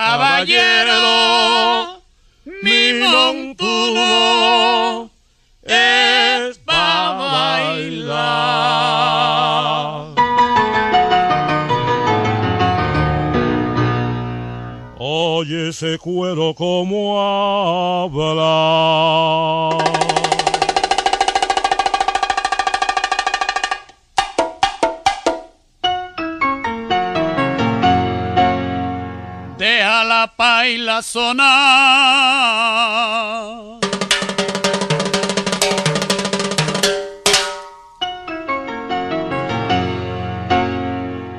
caballero, mi montuno es para bailar. Oye ese cuero como habla. La paila sonar.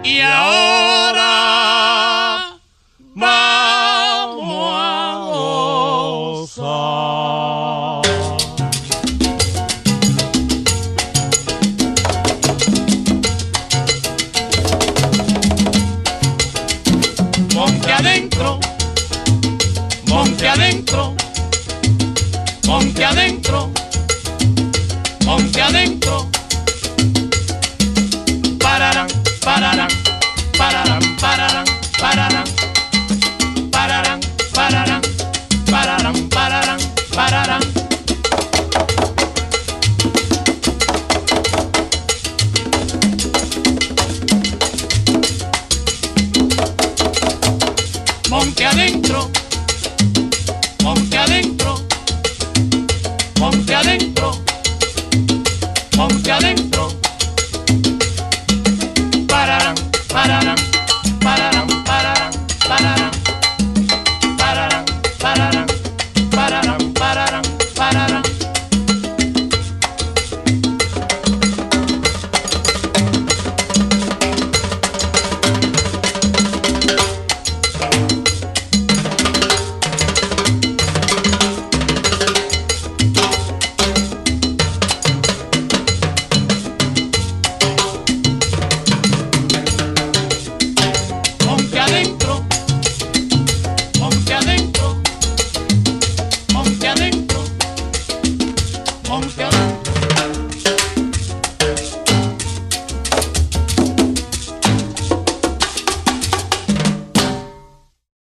Y ahora adentro, monte adentro, monte adentro, monte adentro. Pararán, pararán, pararán, pararán, Monte adentro, monte adentro, monte adentro, monte adentro. function.